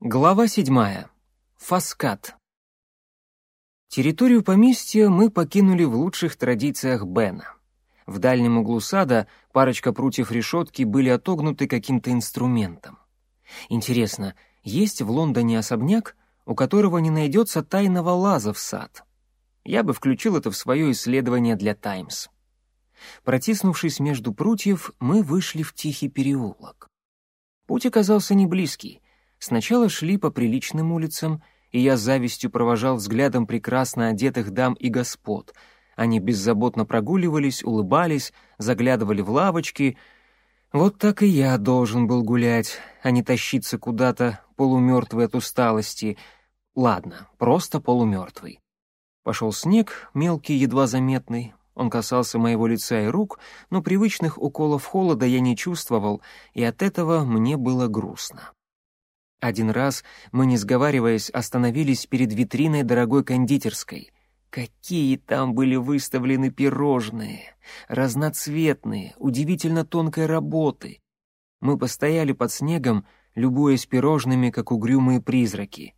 Глава седьмая. Фаскат. Территорию поместья мы покинули в лучших традициях Бена. В дальнем углу сада парочка прутьев решетки были отогнуты каким-то инструментом. Интересно, есть в Лондоне особняк, у которого не найдется тайного лаза в сад? Я бы включил это в свое исследование для «Таймс». Протиснувшись между прутьев, мы вышли в тихий переулок. Путь оказался не близкий — Сначала шли по приличным улицам, и я завистью провожал взглядом прекрасно одетых дам и господ. Они беззаботно прогуливались, улыбались, заглядывали в лавочки. Вот так и я должен был гулять, а не тащиться куда-то, полумертвый от усталости. Ладно, просто полумертвый. Пошел снег, мелкий, едва заметный. Он касался моего лица и рук, но привычных уколов холода я не чувствовал, и от этого мне было грустно. Один раз мы, не сговариваясь, остановились перед витриной дорогой кондитерской. Какие там были выставлены пирожные! Разноцветные, удивительно тонкой работы. Мы постояли под снегом, любуясь пирожными, как угрюмые призраки.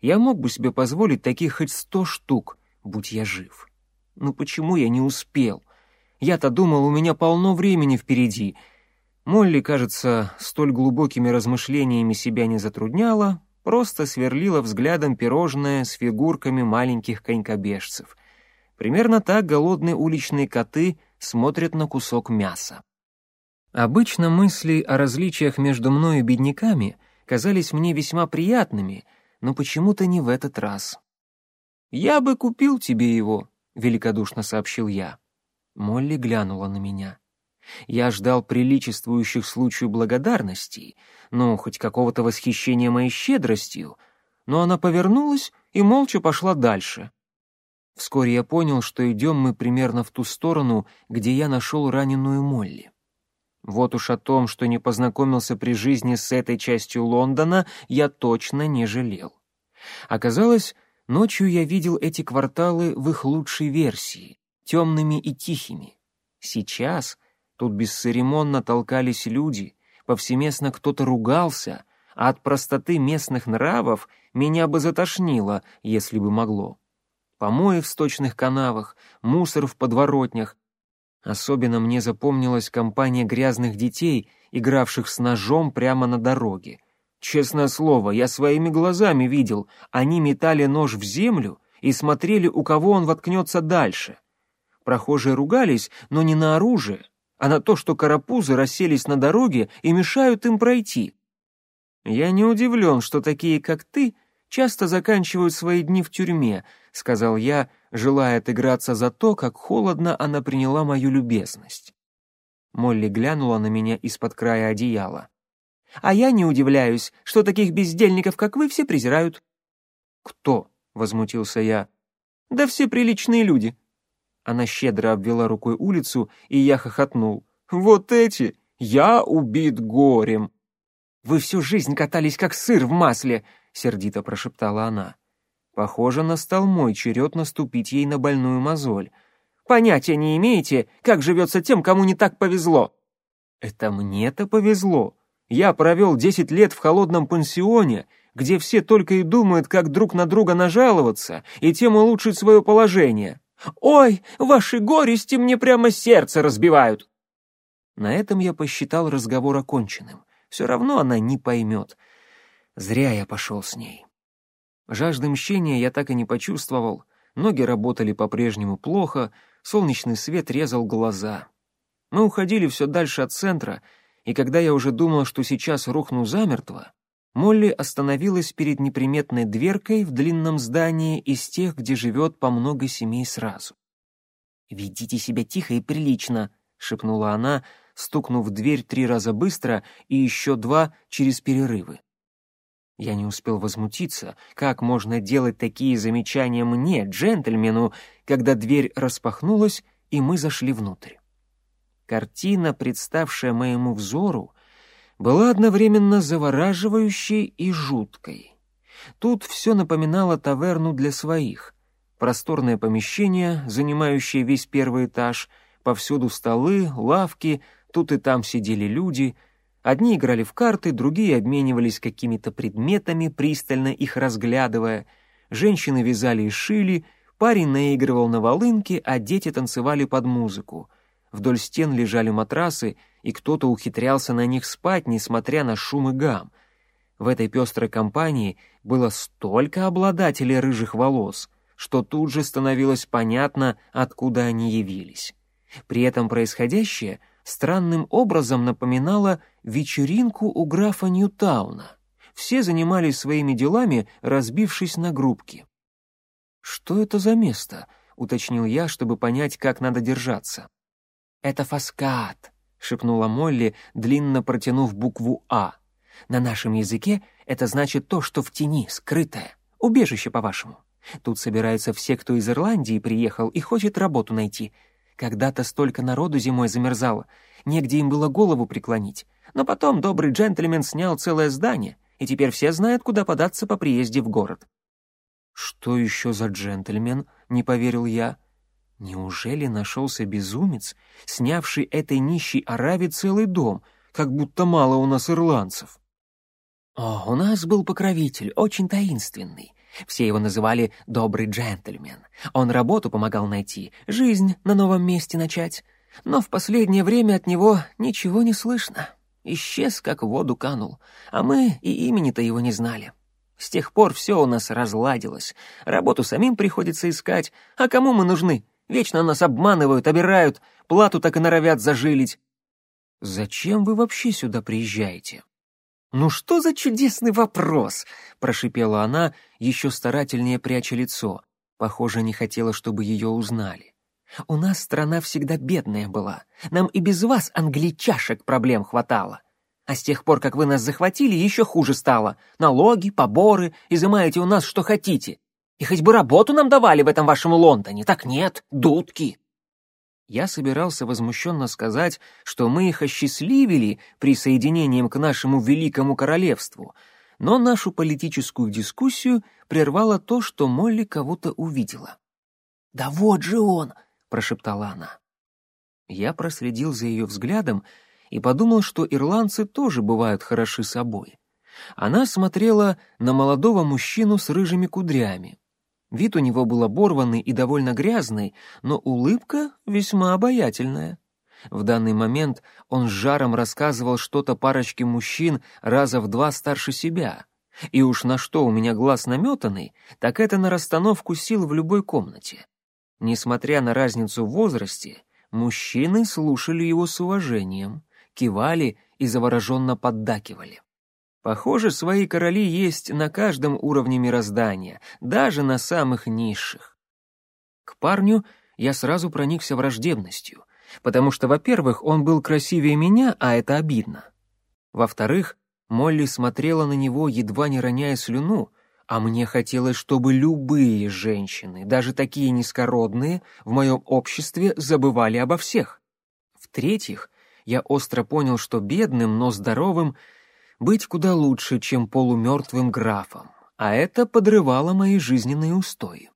Я мог бы себе позволить таких хоть сто штук, будь я жив. Но почему я не успел? Я-то думал, у меня полно времени впереди — Молли, кажется, столь глубокими размышлениями себя не затрудняла, просто сверлила взглядом пирожное с фигурками маленьких конькобежцев. Примерно так голодные уличные коты смотрят на кусок мяса. Обычно мысли о различиях между мной и бедняками казались мне весьма приятными, но почему-то не в этот раз. «Я бы купил тебе его», — великодушно сообщил я. Молли глянула на меня. Я ждал приличествующих случаю благодарностей, ну, хоть какого-то восхищения моей щедростью, но она повернулась и молча пошла дальше. Вскоре я понял, что идем мы примерно в ту сторону, где я нашел раненую Молли. Вот уж о том, что не познакомился при жизни с этой частью Лондона, я точно не жалел. Оказалось, ночью я видел эти кварталы в их лучшей версии, темными и тихими. Сейчас — Тут бесцеремонно толкались люди, повсеместно кто-то ругался, а от простоты местных нравов меня бы затошнило, если бы могло. Помои в сточных канавах, мусор в подворотнях. Особенно мне запомнилась компания грязных детей, игравших с ножом прямо на дороге. Честное слово, я своими глазами видел, они метали нож в землю и смотрели, у кого он воткнется дальше. Прохожие ругались, но не на оружие, а на то, что карапузы расселись на дороге и мешают им пройти. «Я не удивлен, что такие, как ты, часто заканчивают свои дни в тюрьме», — сказал я, желая отыграться за то, как холодно она приняла мою любезность. Молли глянула на меня из-под края одеяла. «А я не удивляюсь, что таких бездельников, как вы, все презирают». «Кто?» — возмутился я. «Да все приличные люди», она щедро обвела рукой улицу, и я хохотнул. «Вот эти! Я убит горем!» «Вы всю жизнь катались, как сыр в масле!» — сердито прошептала она. Похоже, настал мой черед наступить ей на больную мозоль. «Понятия не имеете, как живется тем, кому не так повезло!» «Это мне-то повезло. Я провел десять лет в холодном пансионе, где все только и думают, как друг на друга нажаловаться и тем улучшить свое положение. «Ой, ваши горести мне прямо сердце разбивают!» На этом я посчитал разговор оконченным. Все равно она не поймет. Зря я пошел с ней. Жажды мщения я так и не почувствовал. Ноги работали по-прежнему плохо, солнечный свет резал глаза. Мы уходили все дальше от центра, и когда я уже думал, что сейчас рухну замертво, Молли остановилась перед неприметной дверкой в длинном здании из тех, где живет по много семей сразу. «Ведите себя тихо и прилично», — шепнула она, стукнув дверь три раза быстро и еще два через перерывы. Я не успел возмутиться, как можно делать такие замечания мне, джентльмену, когда дверь распахнулась, и мы зашли внутрь. Картина, представшая моему взору, была одновременно завораживающей и жуткой. Тут все напоминало таверну для своих. Просторное помещение, занимающее весь первый этаж, повсюду столы, лавки, тут и там сидели люди. Одни играли в карты, другие обменивались какими-то предметами, пристально их разглядывая. Женщины вязали и шили, парень наигрывал на волынке, а дети танцевали под музыку. Вдоль стен лежали матрасы, и кто-то ухитрялся на них спать, несмотря на шум и гам. В этой пестрой компании было столько обладателей рыжих волос, что тут же становилось понятно, откуда они явились. При этом происходящее странным образом напоминало вечеринку у графа Ньютауна. Все занимались своими делами, разбившись на группки. «Что это за место?» — уточнил я, чтобы понять, как надо держаться. «Это фаскат», — шепнула Молли, длинно протянув букву «А». «На нашем языке это значит то, что в тени, скрытое. Убежище, по-вашему. Тут собираются все, кто из Ирландии приехал и хочет работу найти. Когда-то столько народу зимой замерзало, негде им было голову преклонить. Но потом добрый джентльмен снял целое здание, и теперь все знают, куда податься по приезде в город». «Что еще за джентльмен?» — не поверил я. Неужели нашелся безумец, снявший этой нищей Араве целый дом, как будто мало у нас ирландцев? О, у нас был покровитель, очень таинственный. Все его называли «добрый джентльмен». Он работу помогал найти, жизнь на новом месте начать. Но в последнее время от него ничего не слышно. Исчез, как в воду канул, а мы и имени-то его не знали. С тех пор все у нас разладилось. Работу самим приходится искать, а кому мы нужны? Вечно нас обманывают, обирают, плату так и норовят зажилить. Зачем вы вообще сюда приезжаете? «Ну что за чудесный вопрос!» — прошипела она, еще старательнее пряча лицо. Похоже, не хотела, чтобы ее узнали. «У нас страна всегда бедная была. Нам и без вас, англичашек, проблем хватало. А с тех пор, как вы нас захватили, еще хуже стало. Налоги, поборы, изымаете у нас что хотите. И хоть бы работу нам давали в этом вашем Лондоне, так нет, дудки. Я собирался возмущенно сказать, что мы их осчастливили присоединением к нашему великому королевству, но нашу политическую дискуссию прервало то, что Молли кого-то увидела. «Да вот же он!» — прошептала она. Я проследил за ее взглядом и подумал, что ирландцы тоже бывают хороши собой. Она смотрела на молодого мужчину с рыжими кудрями, Вид у него был оборванный и довольно грязный, но улыбка весьма обаятельная. В данный момент он с жаром рассказывал что-то парочке мужчин раза в два старше себя. И уж на что у меня глаз наметанный, так это на расстановку сил в любой комнате. Несмотря на разницу в возрасте, мужчины слушали его с уважением, кивали и завороженно поддакивали. Похоже, свои короли есть на каждом уровне мироздания, даже на самых низших. К парню я сразу проникся враждебностью, потому что, во-первых, он был красивее меня, а это обидно. Во-вторых, Молли смотрела на него, едва не роняя слюну, а мне хотелось, чтобы любые женщины, даже такие низкородные, в моем обществе забывали обо всех. В-третьих, я остро понял, что бедным, но здоровым — быть куда лучше, чем полумертвым графом, а это подрывало мои жизненные устои.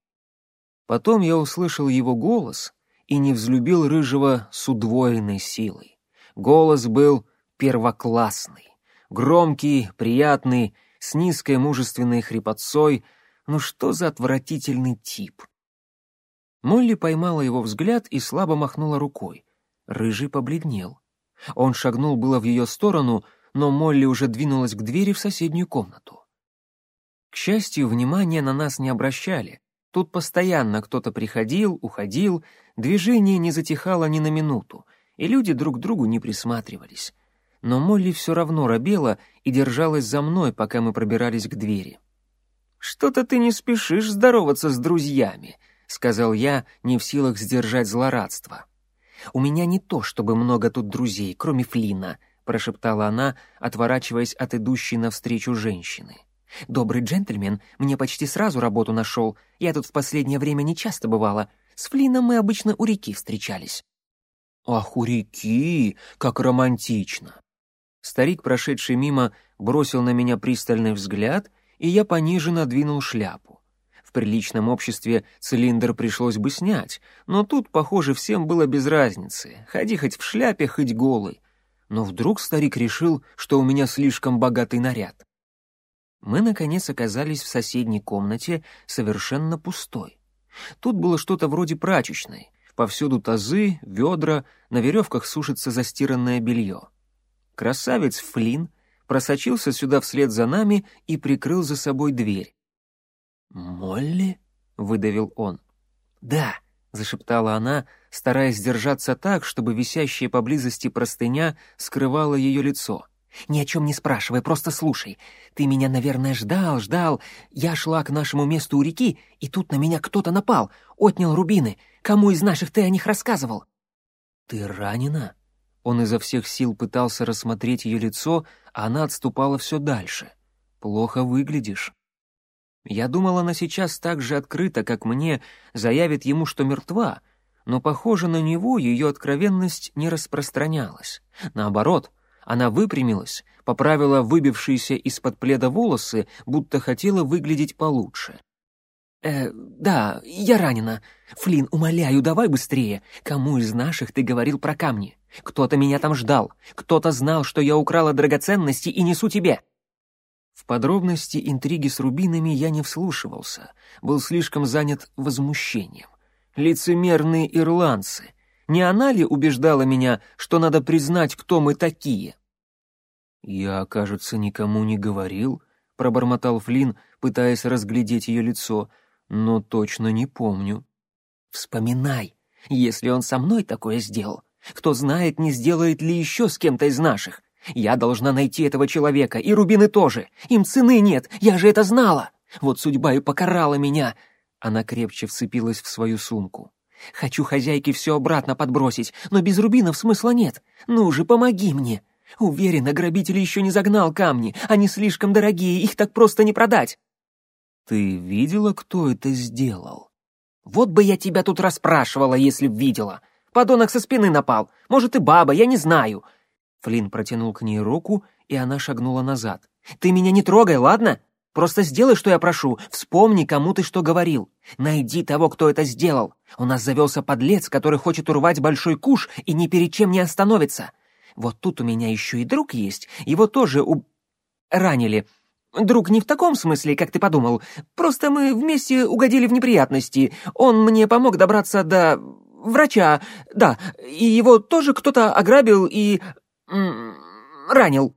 Потом я услышал его голос и не взлюбил рыжего с удвоенной силой. Голос был первоклассный, громкий, приятный, с низкой мужественной хрипотцой. Ну что за отвратительный тип? Молли поймала его взгляд и слабо махнула рукой. Рыжий побледнел. Он шагнул было в ее сторону, но Молли уже двинулась к двери в соседнюю комнату. К счастью, внимания на нас не обращали. Тут постоянно кто-то приходил, уходил, движение не затихало ни на минуту, и люди друг к другу не присматривались. Но Молли все равно робела и держалась за мной, пока мы пробирались к двери. «Что-то ты не спешишь здороваться с друзьями», — сказал я, не в силах сдержать злорадство. «У меня не то, чтобы много тут друзей, кроме Флина», прошептала она, отворачиваясь от идущей навстречу женщины. «Добрый джентльмен мне почти сразу работу нашел. Я тут в последнее время не часто бывала. С Флином мы обычно у реки встречались». «Ах, у реки! Как романтично!» Старик, прошедший мимо, бросил на меня пристальный взгляд, и я пониже надвинул шляпу. В приличном обществе цилиндр пришлось бы снять, но тут, похоже, всем было без разницы. Ходи хоть в шляпе, хоть голый. Но вдруг старик решил, что у меня слишком богатый наряд. Мы, наконец, оказались в соседней комнате, совершенно пустой. Тут было что-то вроде прачечной. Повсюду тазы, ведра, на веревках сушится застиранное белье. Красавец Флинн просочился сюда вслед за нами и прикрыл за собой дверь. «Молли?» — выдавил он. «Да», — зашептала она, стараясь держаться так, чтобы висящая поблизости простыня скрывала ее лицо. «Ни о чем не спрашивай, просто слушай. Ты меня, наверное, ждал, ждал. Я шла к нашему месту у реки, и тут на меня кто-то напал, отнял рубины. Кому из наших ты о них рассказывал?» «Ты ранена?» Он изо всех сил пытался рассмотреть ее лицо, а она отступала все дальше. «Плохо выглядишь». Я думал, она сейчас так же открыто, как мне, заявит ему, что мертва, но, похоже, на него ее откровенность не распространялась. Наоборот, она выпрямилась, поправила выбившиеся из-под пледа волосы, будто хотела выглядеть получше. «Э, да, я ранена. Флин, умоляю, давай быстрее. Кому из наших ты говорил про камни? Кто-то меня там ждал. Кто-то знал, что я украла драгоценности и несу тебе». В подробности интриги с рубинами я не вслушивался, был слишком занят возмущением. Лицемерные ирландцы. Не она ли убеждала меня, что надо признать, кто мы такие? «Я, кажется, никому не говорил», — пробормотал Флинн, пытаясь разглядеть ее лицо, но точно не помню. «Вспоминай, если он со мной такое сделал, кто знает, не сделает ли еще с кем-то из наших. Я должна найти этого человека, и Рубины тоже. Им цены нет, я же это знала. Вот судьба и покарала меня. Она крепче вцепилась в свою сумку. Хочу хозяйке все обратно подбросить, но без рубинов смысла нет. Ну же, помоги мне. Уверена, грабитель еще не загнал камни. Они слишком дорогие, их так просто не продать. Ты видела, кто это сделал? Вот бы я тебя тут расспрашивала, если б видела. Подонок со спины напал. Может, и баба, я не знаю. Флинн протянул к ней руку, и она шагнула назад. «Ты меня не трогай, ладно? Просто сделай, что я прошу. Вспомни, кому ты что говорил. Найди того, кто это сделал. У нас завелся подлец, который хочет урвать большой куш и ни перед чем не остановится. Вот тут у меня еще и друг есть. Его тоже у... ранили. Друг не в таком смысле, как ты подумал. Просто мы вместе угодили в неприятности. Он мне помог добраться до... врача. Да, и его тоже кто-то ограбил и ранил».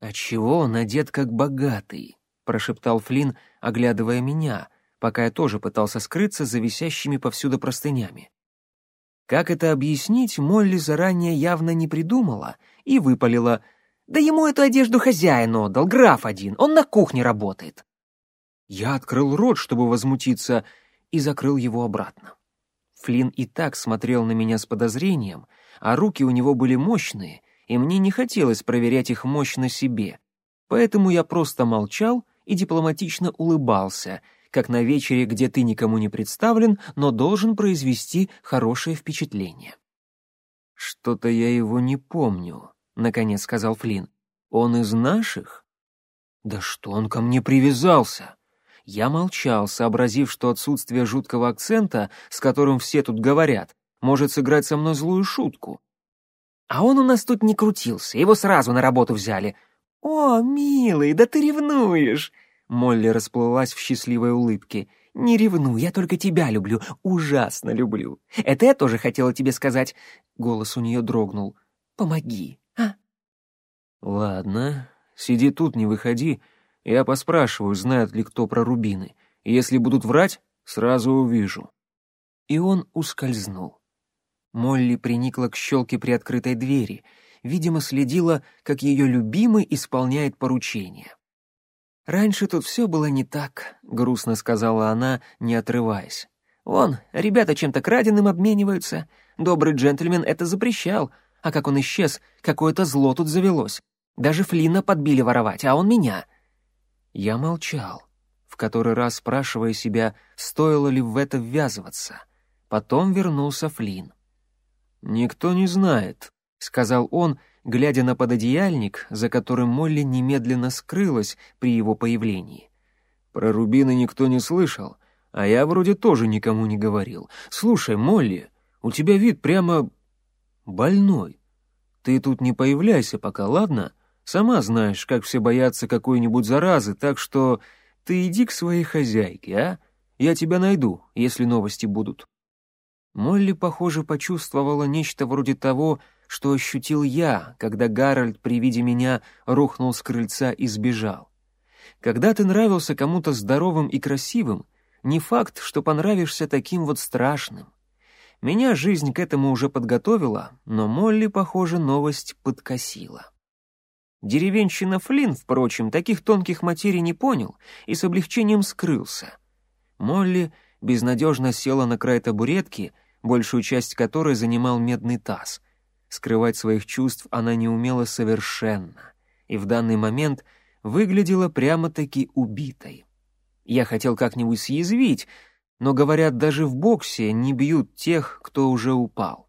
«А чего он одет как богатый?» — прошептал Флинн, оглядывая меня, пока я тоже пытался скрыться за висящими повсюду простынями. Как это объяснить, Молли заранее явно не придумала и выпалила. «Да ему эту одежду хозяин отдал, граф один, он на кухне работает». Я открыл рот, чтобы возмутиться, и закрыл его обратно. Флинн и так смотрел на меня с подозрением, а руки у него были мощные, и мне не хотелось проверять их мощь на себе. Поэтому я просто молчал и дипломатично улыбался, как на вечере, где ты никому не представлен, но должен произвести хорошее впечатление. «Что-то я его не помню», — наконец сказал Флинн. «Он из наших?» «Да что он ко мне привязался?» Я молчал, сообразив, что отсутствие жуткого акцента, с которым все тут говорят, может сыграть со мной злую шутку. А он у нас тут не крутился, его сразу на работу взяли. О, милый, да ты ревнуешь!» Молли расплылась в счастливой улыбке. «Не ревну, я только тебя люблю, ужасно люблю. Это я тоже хотела тебе сказать». Голос у нее дрогнул. «Помоги, а?» «Ладно, сиди тут, не выходи. Я поспрашиваю, знает ли кто про рубины. Если будут врать, сразу увижу». И он ускользнул. Молли приникла к щелке приоткрытой двери, видимо, следила, как ее любимый исполняет поручения. «Раньше тут все было не так», — грустно сказала она, не отрываясь. «Вон, ребята чем-то краденым обмениваются. Добрый джентльмен это запрещал, а как он исчез, какое-то зло тут завелось. Даже Флина подбили воровать, а он меня». Я молчал, в который раз спрашивая себя, стоило ли в это ввязываться. Потом вернулся Флинн. «Никто не знает», — сказал он, глядя на пододеяльник, за которым Молли немедленно скрылась при его появлении. «Про рубины никто не слышал, а я вроде тоже никому не говорил. Слушай, Молли, у тебя вид прямо... больной. Ты тут не появляйся пока, ладно? Сама знаешь, как все боятся какой-нибудь заразы, так что ты иди к своей хозяйке, а? Я тебя найду, если новости будут». Молли, похоже, почувствовала нечто вроде того, что ощутил я, когда Гарольд при виде меня рухнул с крыльца и сбежал. Когда ты нравился кому-то здоровым и красивым, не факт, что понравишься таким вот страшным. Меня жизнь к этому уже подготовила, но Молли, похоже, новость подкосила. Деревенщина Флинн, впрочем, таких тонких материй не понял и с облегчением скрылся. Молли безнадежно села на край табуретки, большую часть которой занимал медный таз. Скрывать своих чувств она не умела совершенно, и в данный момент выглядела прямо-таки убитой. Я хотел как-нибудь съязвить, но, говорят, даже в боксе не бьют тех, кто уже упал.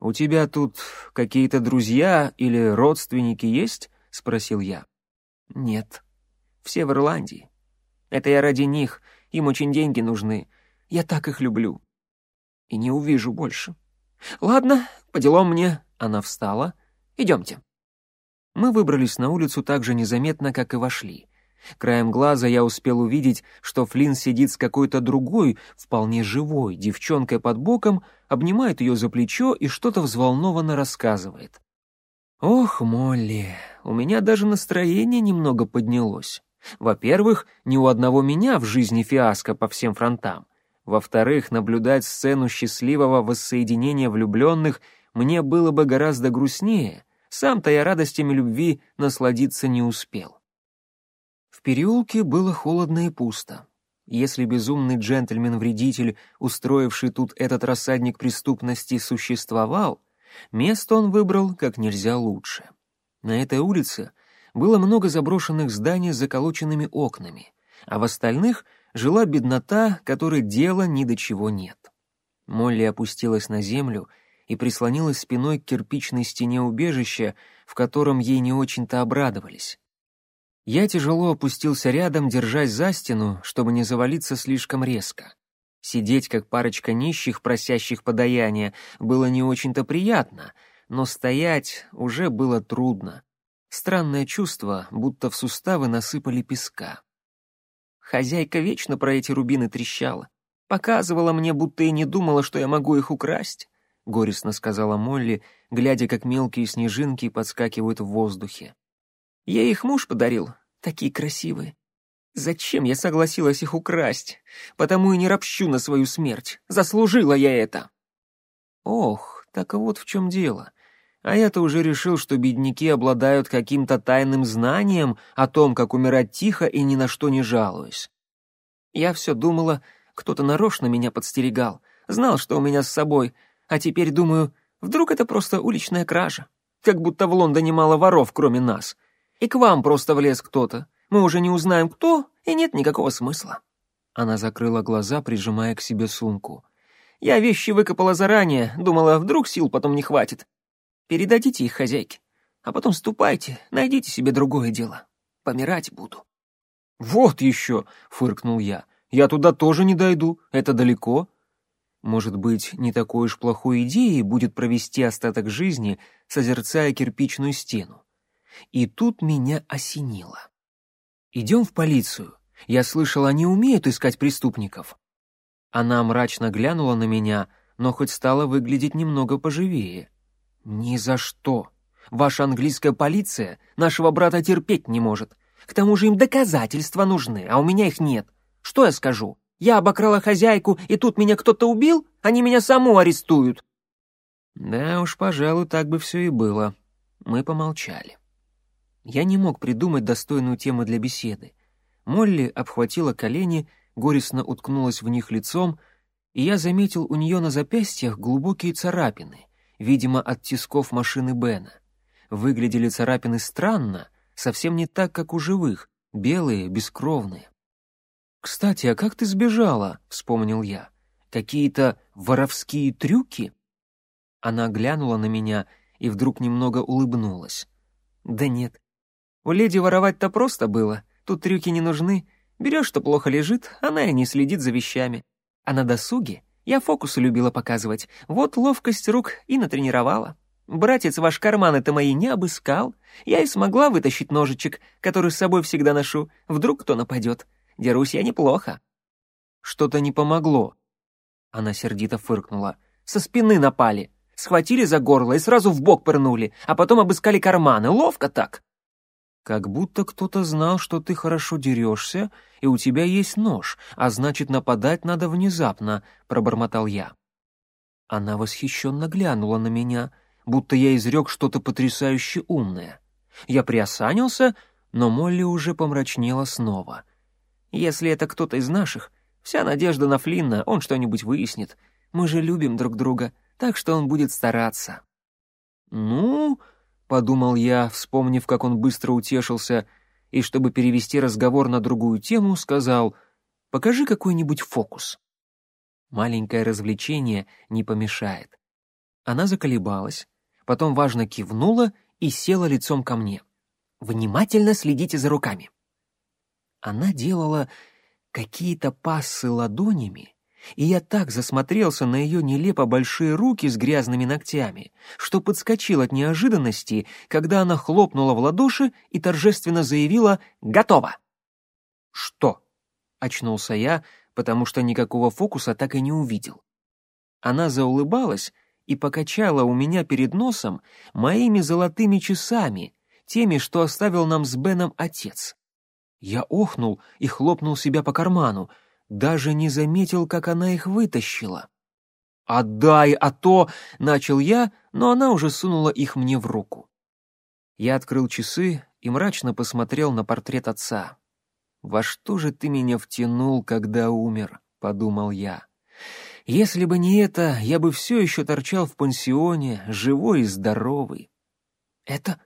«У тебя тут какие-то друзья или родственники есть?» — спросил я. «Нет. Все в Ирландии. Это я ради них, им очень деньги нужны. Я так их люблю. И не увижу больше. Ладно, по делам мне». Она встала. «Идемте». Мы выбрались на улицу так же незаметно, как и вошли. Краем глаза я успел увидеть, что Флинн сидит с какой-то другой, вполне живой, девчонкой под боком, обнимает ее за плечо и что-то взволнованно рассказывает. «Ох, Молли, у меня даже настроение немного поднялось. Во-первых, ни у одного меня в жизни фиаско по всем фронтам. Во-вторых, наблюдать сцену счастливого воссоединения влюбленных мне было бы гораздо грустнее. Сам-то я радостями любви насладиться не успел. В переулке было холодно и пусто. Если безумный джентльмен-вредитель, устроивший тут этот рассадник преступности, существовал, место он выбрал как нельзя лучше. На этой улице было много заброшенных зданий с заколоченными окнами, а в остальных жила беднота, которой дела ни до чего нет. Молли опустилась на землю и прислонилась спиной к кирпичной стене убежища, в котором ей не очень-то обрадовались. Я тяжело опустился рядом, держась за стену, чтобы не завалиться слишком резко. Сидеть, как парочка нищих, просящих подаяния, было не очень-то приятно, но стоять уже было трудно. Странное чувство, будто в суставы насыпали песка. Хозяйка вечно про эти рубины трещала. Показывала мне, будто и не думала, что я могу их украсть, — горестно сказала Молли, глядя, как мелкие снежинки подскакивают в воздухе. Ей их муж подарил, такие красивые. Зачем я согласилась их украсть? Потому и не ропщу на свою смерть. Заслужила я это. Ох, так вот в чем дело. А я-то уже решил, что бедняки обладают каким-то тайным знанием о том, как умирать тихо и ни на что не жалуясь. Я все думала, кто-то нарочно меня подстерегал, знал, что у меня с собой, а теперь думаю, вдруг это просто уличная кража. Как будто в Лондоне мало воров, кроме нас — и к вам просто влез кто-то. Мы уже не узнаем, кто, и нет никакого смысла». Она закрыла глаза, прижимая к себе сумку. «Я вещи выкопала заранее, думала, вдруг сил потом не хватит. Передадите их хозяйке, а потом ступайте, найдите себе другое дело. Помирать буду». «Вот еще!» — фыркнул я. «Я туда тоже не дойду, это далеко». Может быть, не такой уж плохой идеей будет провести остаток жизни, созерцая кирпичную стену. И тут меня осенило. «Идем в полицию. Я слышал, они умеют искать преступников». Она мрачно глянула на меня, но хоть стала выглядеть немного поживее. «Ни за что. Ваша английская полиция нашего брата терпеть не может. К тому же им доказательства нужны, а у меня их нет. Что я скажу? Я обокрала хозяйку, и тут меня кто-то убил? Они меня саму арестуют». Да уж, пожалуй, так бы все и было. Мы помолчали. Я не мог придумать достойную тему для беседы. Молли обхватила колени, горестно уткнулась в них лицом, и я заметил у нее на запястьях глубокие царапины, видимо, от тисков машины Бена. Выглядели царапины странно, совсем не так, как у живых, белые, бескровные. «Кстати, а как ты сбежала?» — вспомнил я. «Какие-то воровские трюки?» Она глянула на меня и вдруг немного улыбнулась. «Да нет, у леди воровать-то просто было, тут трюки не нужны. Берешь, что плохо лежит, она и не следит за вещами. А на досуге я фокусы любила показывать, вот ловкость рук и натренировала. Братец ваш карманы-то мои не обыскал. Я и смогла вытащить ножичек, который с собой всегда ношу. Вдруг кто нападет. Дерусь я неплохо». «Что-то не помогло». Она сердито фыркнула. «Со спины напали. Схватили за горло и сразу в бок пырнули, а потом обыскали карманы. Ловко так». «Как будто кто-то знал, что ты хорошо дерешься, и у тебя есть нож, а значит, нападать надо внезапно», — пробормотал я. Она восхищенно глянула на меня — будто я изрек что-то потрясающе умное. Я приосанился, но Молли уже помрачнела снова. «Если это кто-то из наших, вся надежда на Флинна, он что-нибудь выяснит. Мы же любим друг друга, так что он будет стараться». «Ну...» — подумал я, вспомнив, как он быстро утешился, и, чтобы перевести разговор на другую тему, сказал «Покажи какой-нибудь фокус». Маленькое развлечение не помешает. Она заколебалась, потом важно кивнула и села лицом ко мне. «Внимательно следите за руками». Она делала какие-то пассы ладонями, и я так засмотрелся на ее нелепо большие руки с грязными ногтями, что подскочил от неожиданности, когда она хлопнула в ладоши и торжественно заявила «Готово!». «Что?» — очнулся я, потому что никакого фокуса так и не увидел. Она заулыбалась, и покачала у меня перед носом моими золотыми часами, теми, что оставил нам с Беном отец. Я охнул и хлопнул себя по карману, даже не заметил, как она их вытащила. «Отдай, а то!» — начал я, но она уже сунула их мне в руку. Я открыл часы и мрачно посмотрел на портрет отца. «Во что же ты меня втянул, когда умер?» — подумал я. Если бы не это, я бы все еще торчал в пансионе, живой и здоровый. «Это...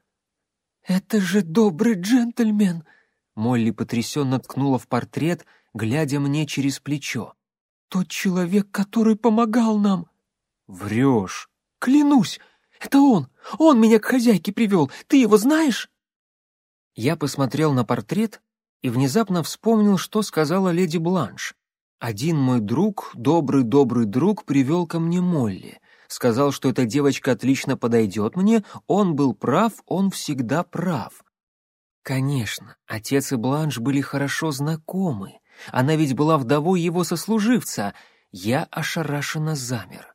это же добрый джентльмен!» Молли потрясенно ткнула в портрет, глядя мне через плечо. «Тот человек, который помогал нам!» «Врешь!» «Клянусь! Это он! Он меня к хозяйке привел! Ты его знаешь?» Я посмотрел на портрет и внезапно вспомнил, что сказала леди Бланш. Один мой друг, добрый-добрый друг, привел ко мне Молли. Сказал, что эта девочка отлично подойдет мне, он был прав, он всегда прав. Конечно, отец и Бланш были хорошо знакомы. Она ведь была вдовой его сослуживца. Я ошарашенно замер.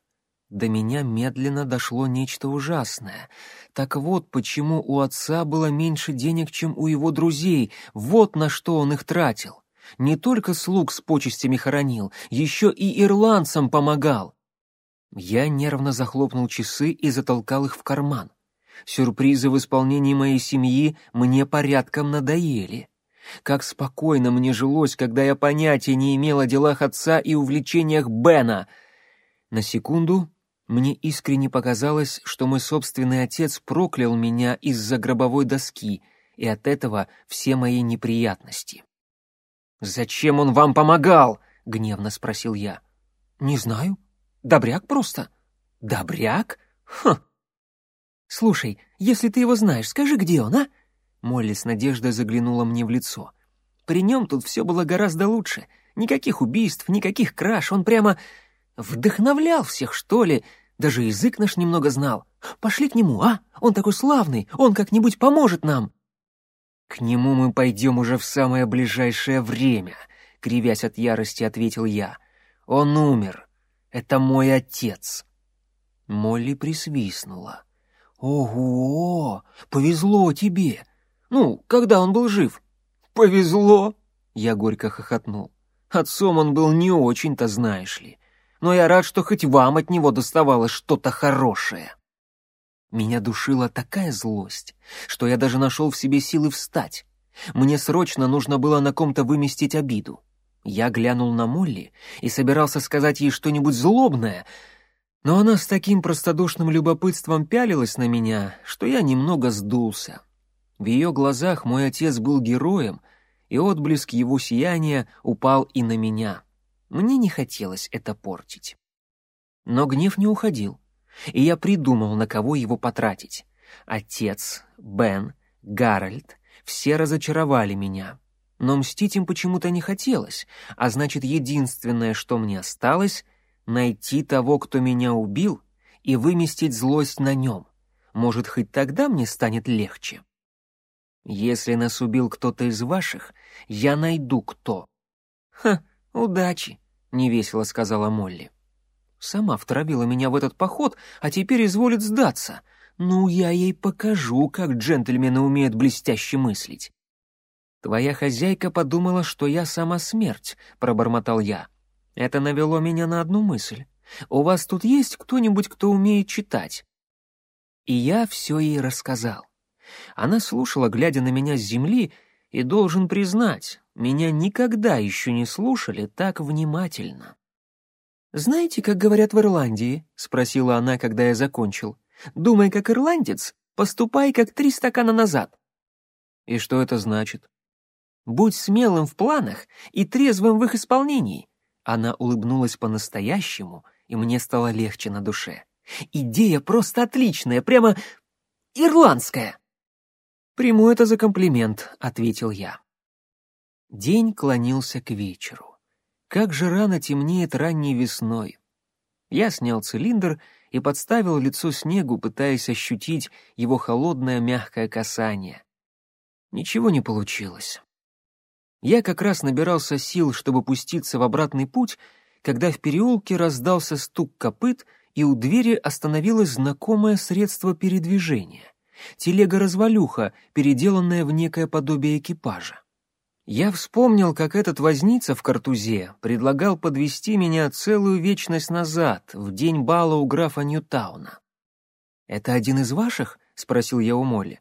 До меня медленно дошло нечто ужасное. Так вот, почему у отца было меньше денег, чем у его друзей. Вот на что он их тратил не только слуг с почестями хоронил, еще и ирландцам помогал. Я нервно захлопнул часы и затолкал их в карман. Сюрпризы в исполнении моей семьи мне порядком надоели. Как спокойно мне жилось, когда я понятия не имел о делах отца и увлечениях Бена. На секунду мне искренне показалось, что мой собственный отец проклял меня из-за гробовой доски, и от этого все мои неприятности. «Зачем он вам помогал?» — гневно спросил я. «Не знаю. Добряк просто». «Добряк? Хм!» «Слушай, если ты его знаешь, скажи, где он, а?» Молли с надеждой заглянула мне в лицо. «При нем тут все было гораздо лучше. Никаких убийств, никаких краж. Он прямо вдохновлял всех, что ли. Даже язык наш немного знал. Пошли к нему, а? Он такой славный, он как-нибудь поможет нам». «К нему мы пойдем уже в самое ближайшее время», — кривясь от ярости, ответил я. «Он умер. Это мой отец». Молли присвистнула. «Ого! Повезло тебе! Ну, когда он был жив?» «Повезло!» — я горько хохотнул. «Отцом он был не очень-то, знаешь ли. Но я рад, что хоть вам от него доставалось что-то хорошее». Меня душила такая злость, что я даже нашел в себе силы встать. Мне срочно нужно было на ком-то выместить обиду. Я глянул на Молли и собирался сказать ей что-нибудь злобное, но она с таким простодушным любопытством пялилась на меня, что я немного сдулся. В ее глазах мой отец был героем, и отблеск его сияния упал и на меня. Мне не хотелось это портить. Но гнев не уходил и я придумал, на кого его потратить. Отец, Бен, Гарольд — все разочаровали меня. Но мстить им почему-то не хотелось, а значит, единственное, что мне осталось — найти того, кто меня убил, и выместить злость на нем. Может, хоть тогда мне станет легче? Если нас убил кто-то из ваших, я найду кто. Ха, удачи, невесело сказала Молли. Сама втравила меня в этот поход, а теперь изволит сдаться. Ну, я ей покажу, как джентльмены умеют блестяще мыслить. Твоя хозяйка подумала, что я сама смерть, пробормотал я. Это навело меня на одну мысль. У вас тут есть кто-нибудь, кто умеет читать? И я все ей рассказал. Она слушала, глядя на меня с земли, и должен признать, меня никогда еще не слушали так внимательно. «Знаете, как говорят в Ирландии?» — спросила она, когда я закончил. «Думай, как ирландец, поступай, как три стакана назад». «И что это значит?» «Будь смелым в планах и трезвым в их исполнении». Она улыбнулась по-настоящему, и мне стало легче на душе. «Идея просто отличная, прямо ирландская». «Приму это за комплимент», — ответил я. День клонился к вечеру. Как же рано темнеет ранней весной. Я снял цилиндр и подставил лицо снегу, пытаясь ощутить его холодное мягкое касание. Ничего не получилось. Я как раз набирался сил, чтобы пуститься в обратный путь, когда в переулке раздался стук копыт, и у двери остановилось знакомое средство передвижения телега-развалюха, переделанная в некое подобие экипажа. Я вспомнил, как этот возница в картузе предлагал подвести меня целую вечность назад, в день бала у графа Ньютауна. «Это один из ваших?» — спросил я у Молли.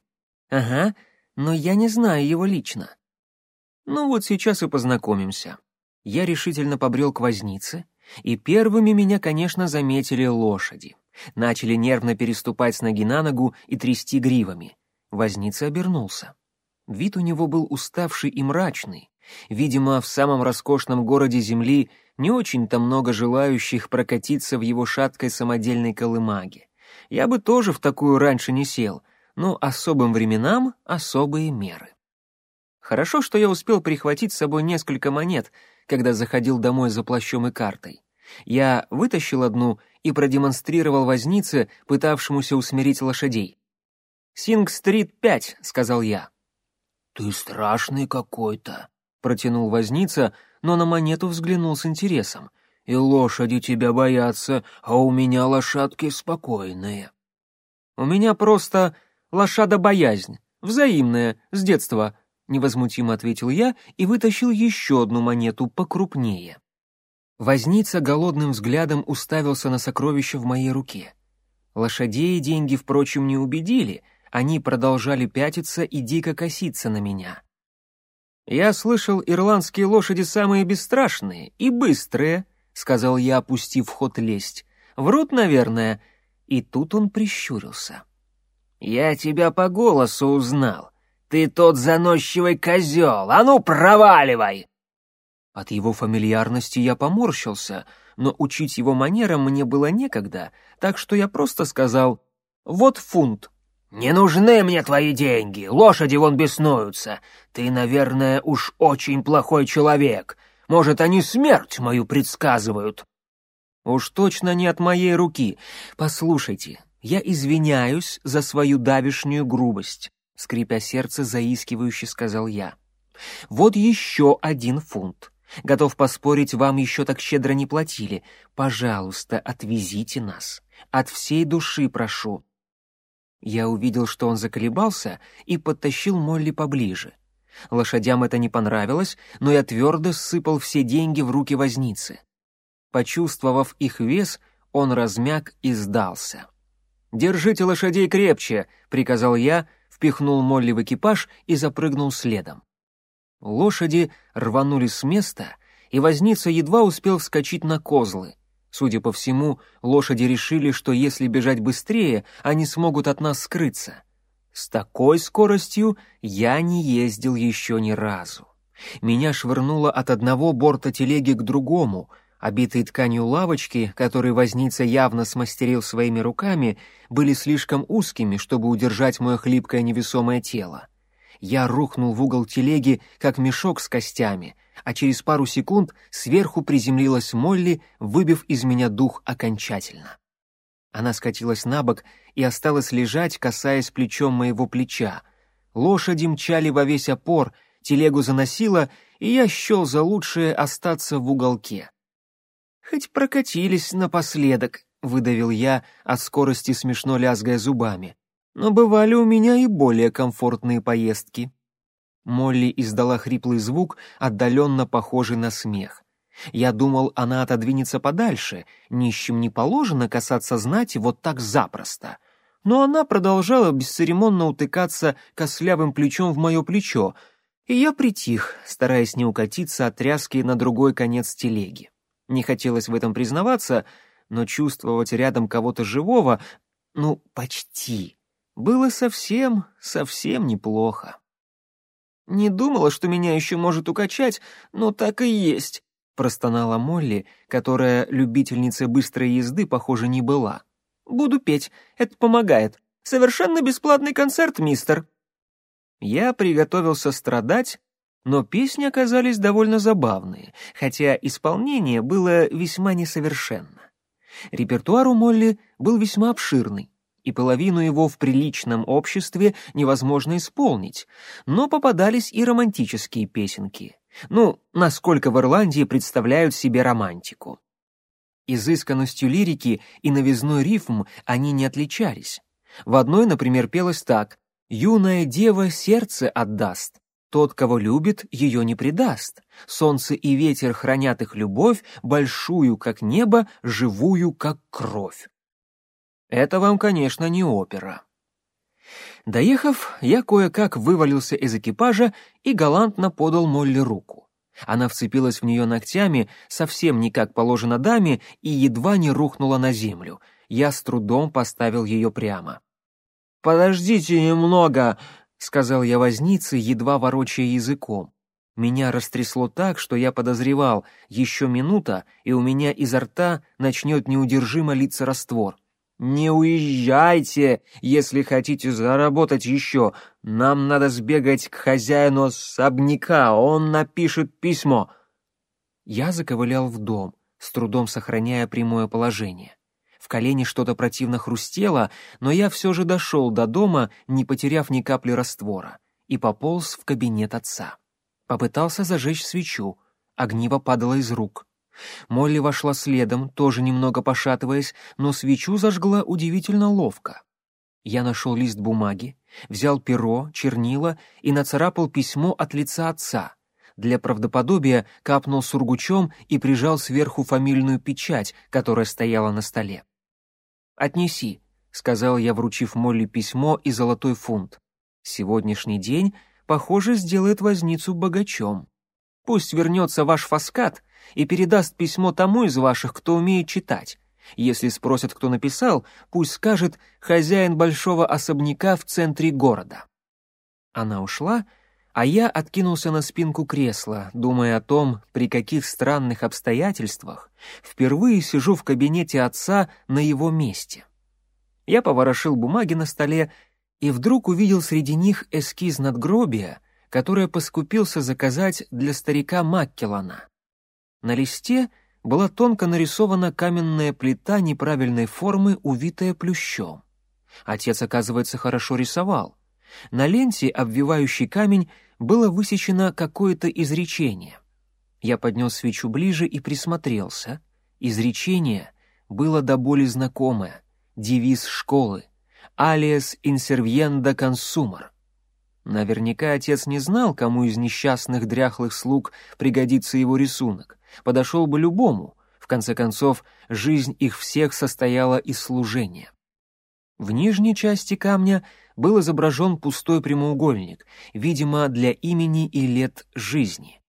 «Ага, но я не знаю его лично». «Ну вот сейчас и познакомимся». Я решительно побрел к вознице, и первыми меня, конечно, заметили лошади. Начали нервно переступать с ноги на ногу и трясти гривами. Возница обернулся. Вид у него был уставший и мрачный. Видимо, в самом роскошном городе Земли не очень-то много желающих прокатиться в его шаткой самодельной колымаге. Я бы тоже в такую раньше не сел, но особым временам особые меры. Хорошо, что я успел прихватить с собой несколько монет, когда заходил домой за плащом и картой. Я вытащил одну и продемонстрировал вознице, пытавшемуся усмирить лошадей. «Синг-стрит 5», — сказал я. «Ты страшный какой-то», — протянул возница, но на монету взглянул с интересом. «И лошади тебя боятся, а у меня лошадки спокойные». «У меня просто лошадобоязнь, взаимная, с детства», — невозмутимо ответил я и вытащил еще одну монету покрупнее. Возница голодным взглядом уставился на сокровище в моей руке. Лошадей деньги, впрочем, не убедили, они продолжали пятиться и дико коситься на меня. «Я слышал, ирландские лошади самые бесстрашные и быстрые», — сказал я, опустив ход лесть. «Врут, наверное». И тут он прищурился. «Я тебя по голосу узнал. Ты тот заносчивый козел. А ну, проваливай!» От его фамильярности я поморщился, но учить его манерам мне было некогда, так что я просто сказал «Вот фунт». «Не нужны мне твои деньги, лошади вон беснуются. Ты, наверное, уж очень плохой человек. Может, они смерть мою предсказывают». «Уж точно не от моей руки. Послушайте, я извиняюсь за свою давишнюю грубость», — скрипя сердце, заискивающе сказал я. «Вот еще один фунт. Готов поспорить, вам еще так щедро не платили. Пожалуйста, отвезите нас. От всей души прошу». Я увидел, что он заколебался, и подтащил Молли поближе. Лошадям это не понравилось, но я твердо сыпал все деньги в руки возницы. Почувствовав их вес, он размяк и сдался. «Держите лошадей крепче», — приказал я, впихнул Молли в экипаж и запрыгнул следом. Лошади рванули с места, и возница едва успел вскочить на козлы. Судя по всему, лошади решили, что если бежать быстрее, они смогут от нас скрыться. С такой скоростью я не ездил еще ни разу. Меня швырнуло от одного борта телеги к другому. Обитые тканью лавочки, которые возница явно смастерил своими руками, были слишком узкими, чтобы удержать мое хлипкое невесомое тело. Я рухнул в угол телеги, как мешок с костями, а через пару секунд сверху приземлилась Молли, выбив из меня дух окончательно. Она скатилась на бок и осталась лежать, касаясь плечом моего плеча. Лошади мчали во весь опор, телегу заносило, и я счел за лучшее остаться в уголке. «Хоть прокатились напоследок», — выдавил я, от скорости смешно лязгая зубами. «Но бывали у меня и более комфортные поездки». Молли издала хриплый звук, отдаленно похожий на смех. Я думал, она отодвинется подальше, нищим не положено касаться знати вот так запросто. Но она продолжала бесцеремонно утыкаться кослявым плечом в мое плечо, и я притих, стараясь не укатиться от тряски на другой конец телеги. Не хотелось в этом признаваться, но чувствовать рядом кого-то живого, ну, почти, было совсем, совсем неплохо. Не думала, что меня еще может укачать, но так и есть, простонала Молли, которая любительницей быстрой езды, похоже, не была. Буду петь, это помогает. Совершенно бесплатный концерт, мистер. Я приготовился страдать, но песни оказались довольно забавные, хотя исполнение было весьма несовершенно. Репертуар у Молли был весьма обширный и половину его в приличном обществе невозможно исполнить, но попадались и романтические песенки. Ну, насколько в Ирландии представляют себе романтику. Изысканностью лирики и новизной рифм они не отличались. В одной, например, пелось так «Юная дева сердце отдаст, тот, кого любит, ее не предаст. Солнце и ветер хранят их любовь, большую, как небо, живую, как кровь». Это вам, конечно, не опера. Доехав, я кое-как вывалился из экипажа и галантно подал Молли руку. Она вцепилась в нее ногтями, совсем не как положено даме, и едва не рухнула на землю. Я с трудом поставил ее прямо. «Подождите немного», — сказал я вознице, едва ворочая языком. Меня растрясло так, что я подозревал, еще минута, и у меня изо рта начнет неудержимо литься раствор. «Не уезжайте, если хотите заработать еще. Нам надо сбегать к хозяину особняка, он напишет письмо». Я заковылял в дом, с трудом сохраняя прямое положение. В колене что-то противно хрустело, но я все же дошел до дома, не потеряв ни капли раствора, и пополз в кабинет отца. Попытался зажечь свечу, огниво падало из рук. Молли вошла следом, тоже немного пошатываясь, но свечу зажгла удивительно ловко. Я нашел лист бумаги, взял перо, чернила и нацарапал письмо от лица отца. Для правдоподобия капнул сургучом и прижал сверху фамильную печать, которая стояла на столе. «Отнеси», — сказал я, вручив Молли письмо и золотой фунт. «Сегодняшний день, похоже, сделает возницу богачом. Пусть вернется ваш фаскат и передаст письмо тому из ваших, кто умеет читать. Если спросят, кто написал, пусть скажет «хозяин большого особняка в центре города». Она ушла, а я откинулся на спинку кресла, думая о том, при каких странных обстоятельствах впервые сижу в кабинете отца на его месте. Я поворошил бумаги на столе и вдруг увидел среди них эскиз надгробия, которое поскупился заказать для старика Маккеллана. На листе была тонко нарисована каменная плита неправильной формы, увитая плющом. Отец, оказывается, хорошо рисовал. На ленте, обвивающей камень, было высечено какое-то изречение. Я поднес свечу ближе и присмотрелся. Изречение было до боли знакомое, девиз школы «Alias inservienda consumar». Наверняка отец не знал, кому из несчастных дряхлых слуг пригодится его рисунок подошел бы любому. В конце концов, жизнь их всех состояла из служения. В нижней части камня был изображен пустой прямоугольник, видимо, для имени и лет жизни.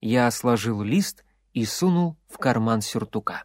Я сложил лист и сунул в карман сюртука.